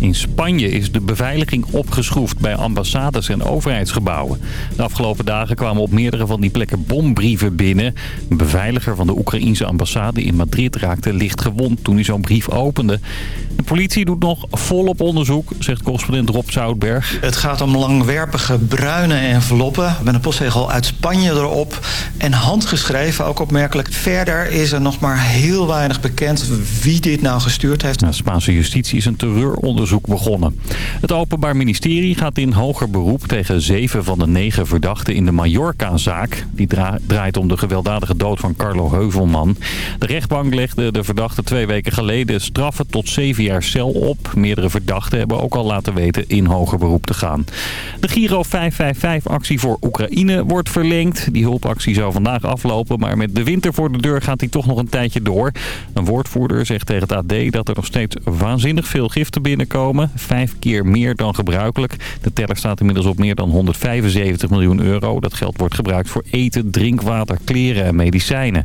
In Spanje is de beveiliging opgeschroefd bij ambassades en overheidsgebouwen. De afgelopen dagen kwamen op meerdere van die plekken bombrieven binnen. Een beveiliger van de Oekraïense ambassade in Madrid raakte licht gewond toen hij zo'n brief opende. De politie doet nog volop onderzoek, zegt correspondent Rob Zoutberg. Het gaat om langwerpige bruine enveloppen met een postzegel uit Spanje erop. En handgeschreven, ook opmerkelijk. Verder is er nog maar heel weinig bekend wie dit nou gestuurd heeft. De Spaanse justitie is een terreuronderzoek begonnen. Het Openbaar Ministerie gaat in hoger beroep tegen zeven van de negen verdachten in de Mallorca-zaak. Die draait om de gewelddadige dood van Carlo Heuvelman. De rechtbank legde de verdachte twee weken geleden straffen tot zeven jaar cel op. Meerdere verdachten hebben ook al laten weten in hoger beroep te gaan. De Giro 555-actie voor Oekraïne wordt verlengd. Die hulpactie zou vandaag aflopen, maar met de winter voor de deur gaat die toch nog een tijdje door. Een woordvoerder zegt tegen het AD dat er nog steeds waanzinnig veel giften binnenkomen. Vijf keer meer dan gebruikelijk. De teller staat inmiddels op meer dan 175 miljoen euro. Dat geld wordt gebruikt voor eten, drinkwater, kleren en medicijnen.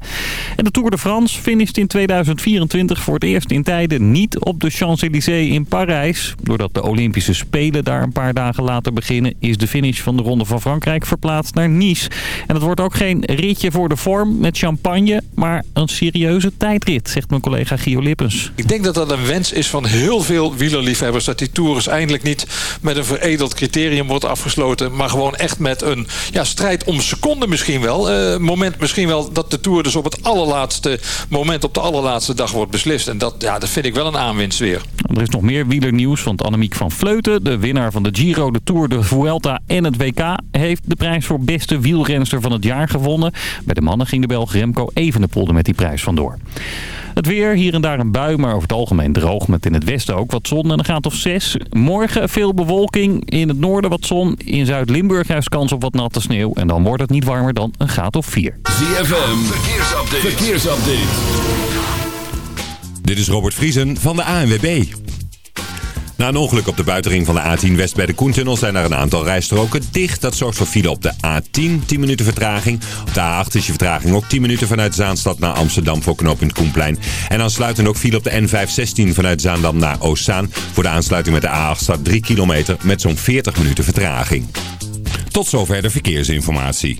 En de Tour de France finisht in 2024 voor het eerst in tijden niet op de Champs-Élysées in Parijs. Doordat de Olympische Spelen daar een paar dagen later beginnen... is de finish van de Ronde van Frankrijk verplaatst naar Nice. En het wordt ook geen ritje voor de vorm met champagne... maar een serieuze tijdrit, zegt mijn collega Gio Lippens. Ik denk dat dat een wens is van heel veel wielerliefhebbers... dat die Tour eens eindelijk niet met een veredeld criterium wordt afgesloten... maar gewoon echt met een ja, strijd om seconden misschien wel. Uh, moment misschien wel dat de Tour dus op het allerlaatste moment... op de allerlaatste dag wordt beslist. En dat, ja, dat vind ik wel een aanwinst weer. Er is nog meer wielernieuws, want Annemiek van Vleuten... de winnaar van de Giro, de Tour, de Vuelta en het WK... heeft de prijs voor beste wielrenster van het jaar gewonnen. Bij de mannen ging de Belg Remco Evenepoel er met die prijs vandoor. Het weer, hier en daar een bui, maar over het algemeen droog. Met in het westen ook wat zon en een graad of 6. Morgen veel bewolking. In het noorden wat zon. In Zuid-Limburg juist kans op wat natte sneeuw. En dan wordt het niet warmer dan een graad of 4. ZFM, verkeersupdate. verkeersupdate. Dit is Robert Vriesen van de ANWB. Na een ongeluk op de buitenring van de A10 West bij de Koentunnel zijn er een aantal rijstroken dicht. Dat zorgt voor file op de A10, 10 minuten vertraging. Op de A8 is je vertraging ook 10 minuten vanuit Zaanstad naar Amsterdam voor knooppunt Koenplein. En dan sluiten ook file op de N516 vanuit Zaandam naar Oostzaan. Voor de aansluiting met de A8 staat 3 kilometer met zo'n 40 minuten vertraging. Tot zover de verkeersinformatie.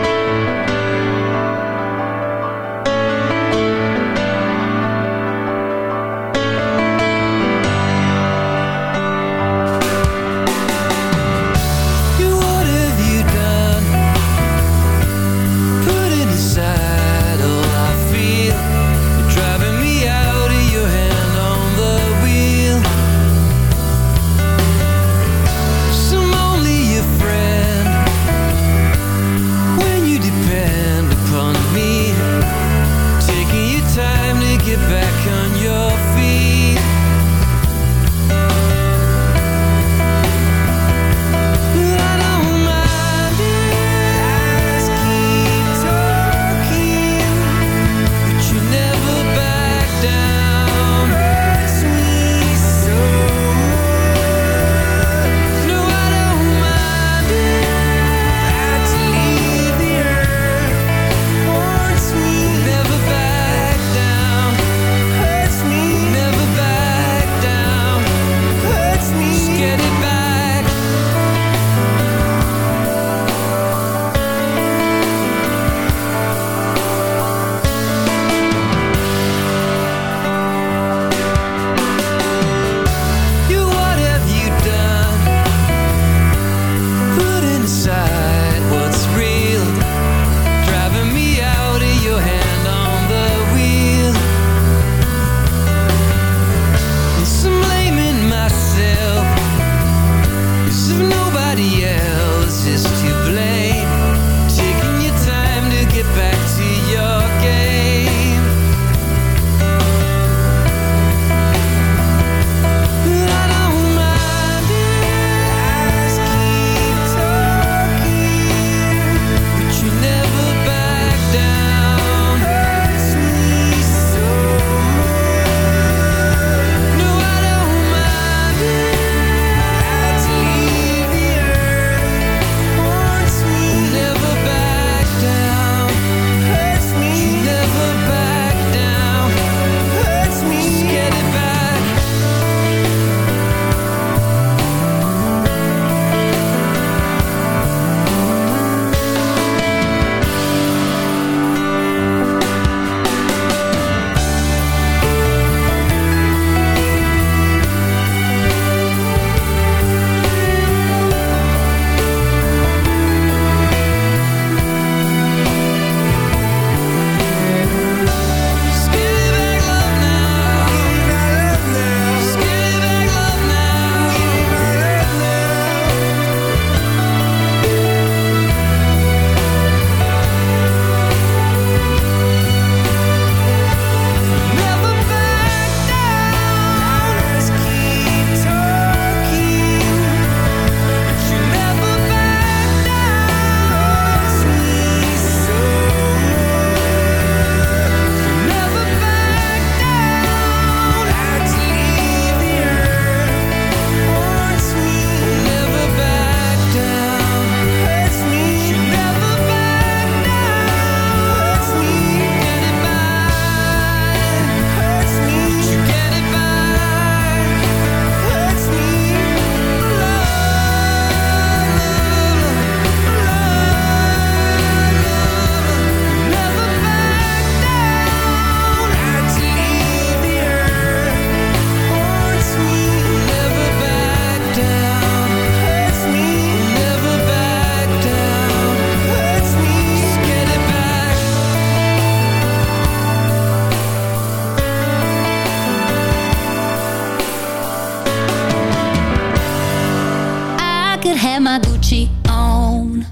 Gucci on.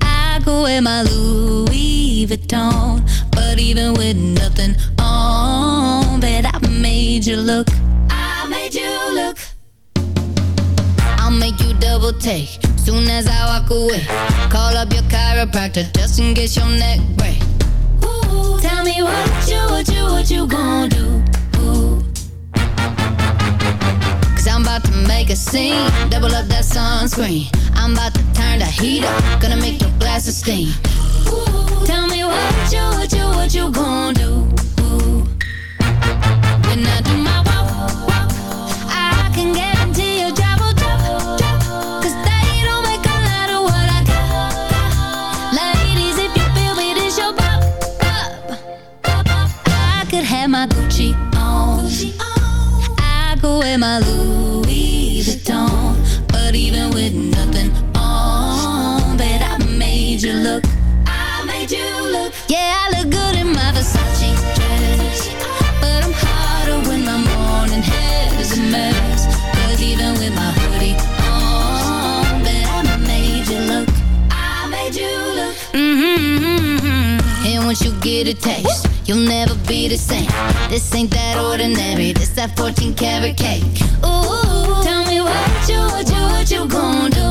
I go in my Louis Vuitton. But even with nothing on, bet I made you look. I made you look. I'll make you double take soon as I walk away. Call up your chiropractor just in case your neck break. Ooh, tell me what you, what you, what you gonna do? Cause I'm about to make a scene, double up that sunscreen. I'm about to turn the heat up, gonna make your glasses steam. Ooh, tell me what you, what you, what you gonna do? When I do my walk, walk, I can guarantee your job will drop, drop. Cause they don't make a lot of what I got. Ladies, if you feel me, this your pop, pop, pop. I could have my Gucci on. I go wear my Louis be the same. This ain't that ordinary. This that 14 karat cake. Ooh, tell me what you, what you, what you gonna do?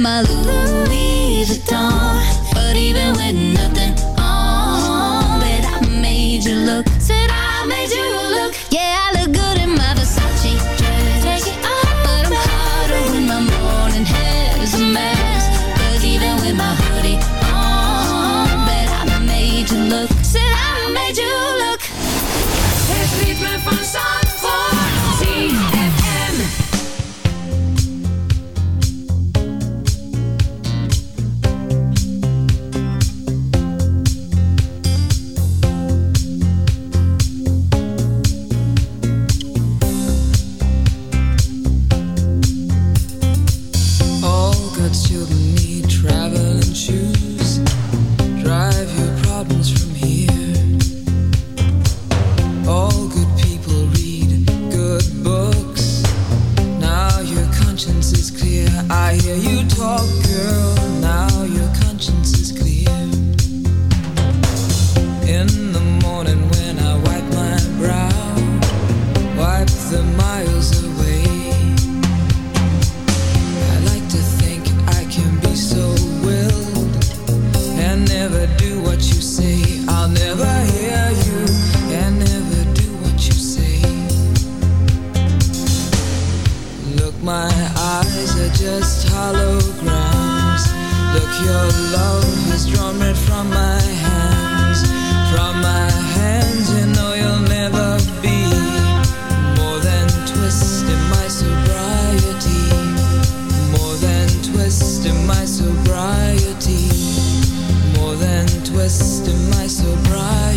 My Louis. But even with nothing on, bet I made you look. Said I made you look. Twist in my sobriety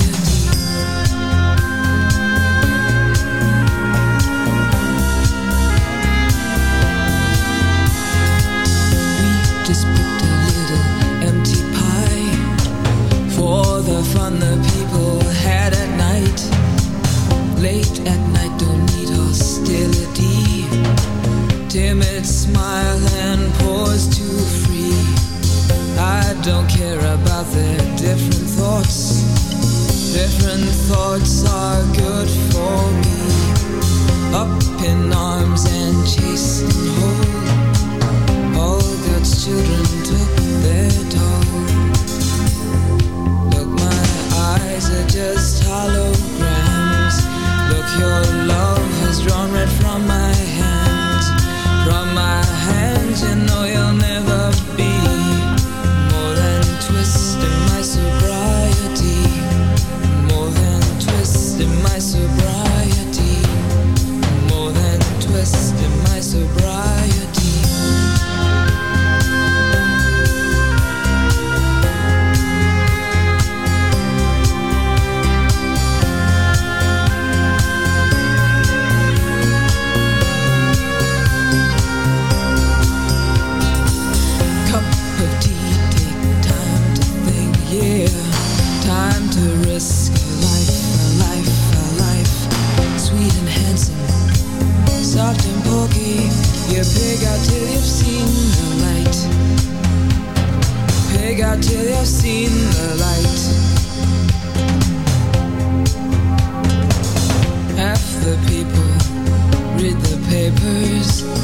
choose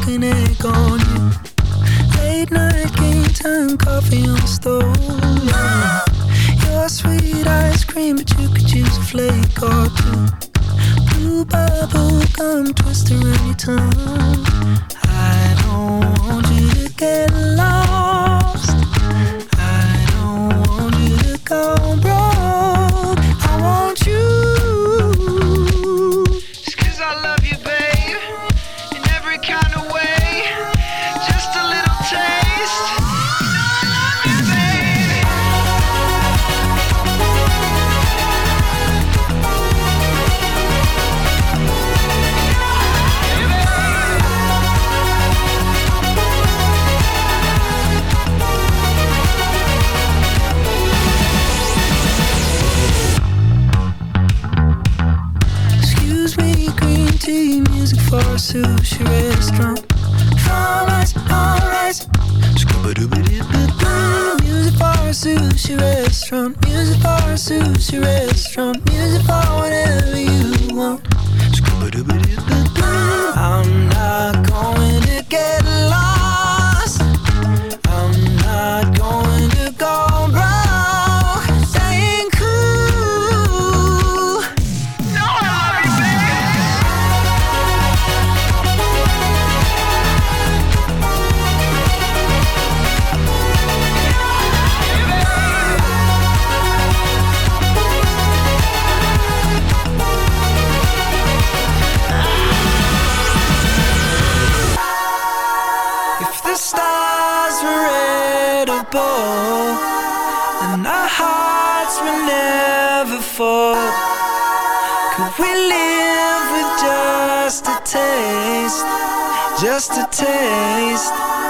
looking at on. Late night game time coffee on the stove. Your sweet ice cream but you could use a flake or two. Blue bubble gum twister on your tongue. the stars were red And our hearts were never full. Could we live with just a taste Just a taste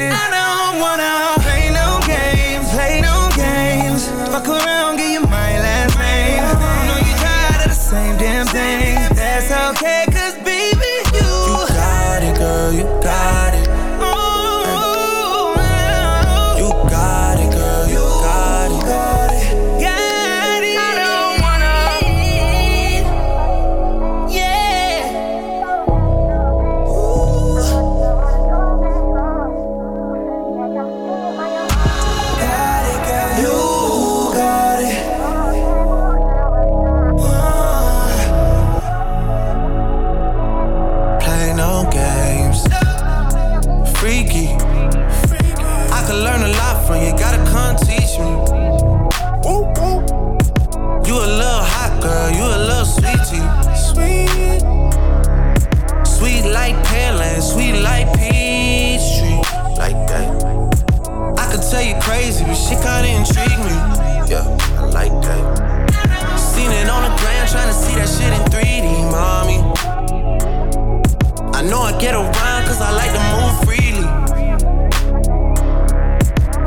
Get around cause I like to move freely.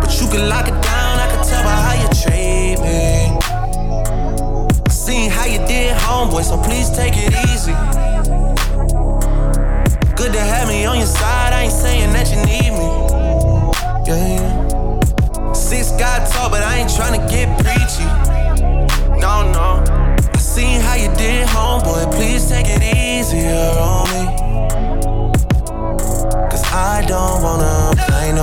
But you can lock it down, I can tell by how you treat me. Seen how you did, homeboy, so please take it easy. Good to have me on your side, I ain't saying that you need me. Yeah, yeah. Six got tall, but I ain't tryna get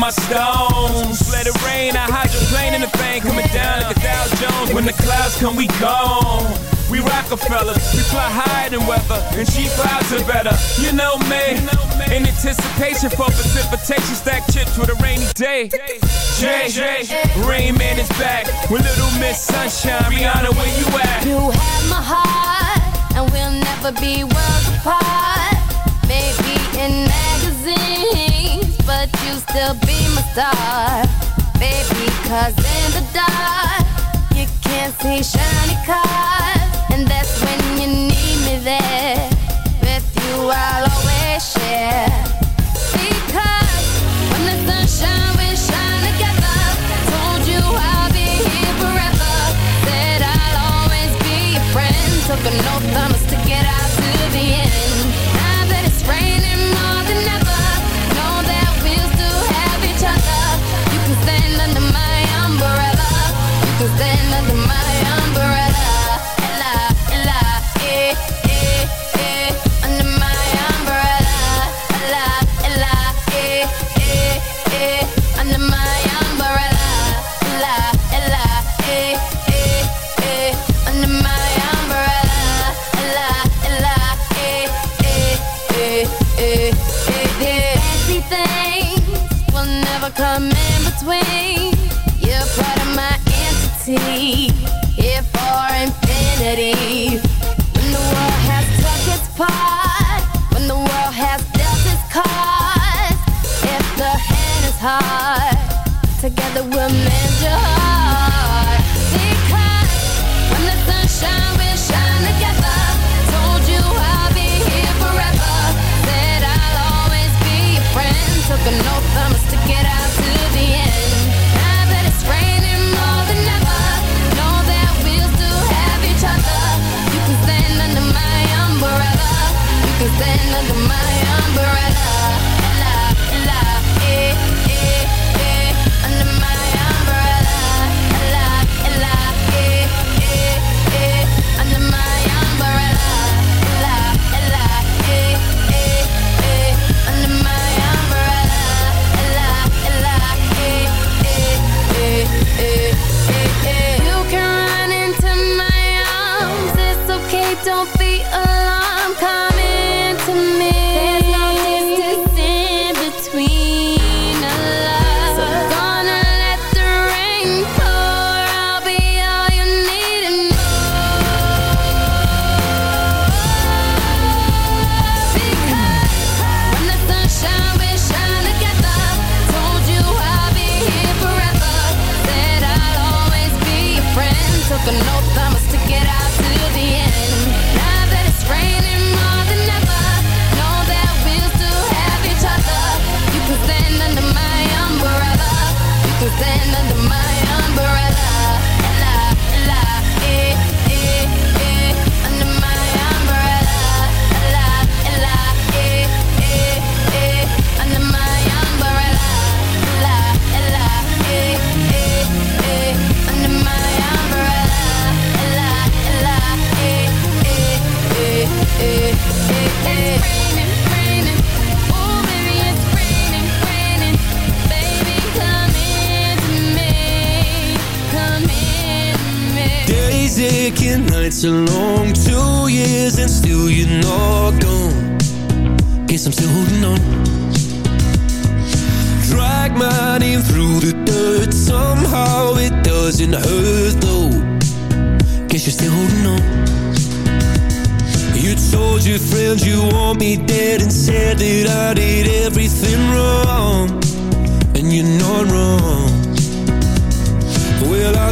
My stones. Let it rain. I hydroplane in the thing coming down like a Dow Jones. When the clouds come, we gone. We Rockefellers, we fly higher than weather, and she vibes are better. You know me, in anticipation for precipitation, stack chips with a rainy day. Jay, Rain Man is back with Little Miss Sunshine. Rihanna, where you at? You have my heart, and we'll never be worlds apart. Maybe in magazines, star, baby, cause in the dark, you can't see shiny cars, and that's when you need me there, with you I'll always share, because when the sun shines, we shine together, told you I'll be here forever, said I'll always be your friend, took an oath, I must stick it out to the end, now that it's raining, something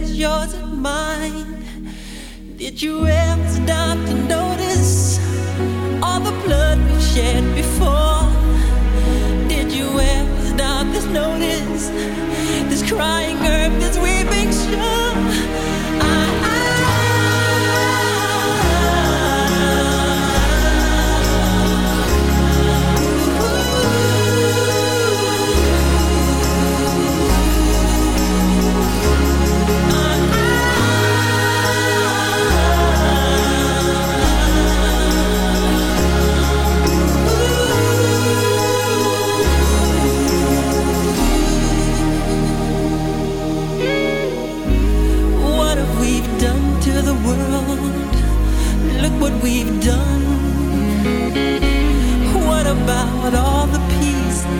Was yours and mine? Did you ever stop to notice all the blood we've shed before? Did you ever stop to notice this crying earth, this weeping shore?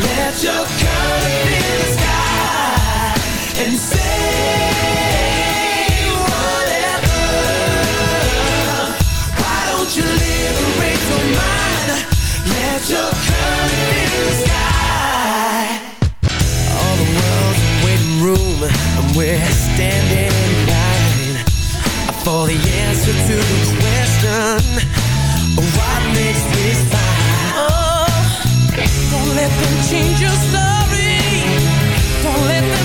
Let your color fill the sky. And say, whatever. Why don't you liberate your mind? Let your color fill the sky. All the world's a waiting room, and we're standing in line for the answer to the question: What makes this fine? Don't let them change your story. Don't let them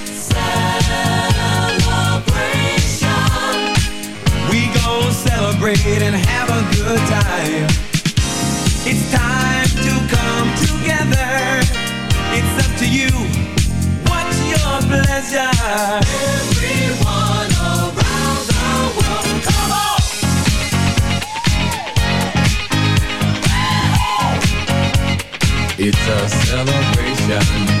Celebrate and have a good time. It's time to come together. It's up to you. What's your pleasure? Everyone around the world, come on. It's a celebration.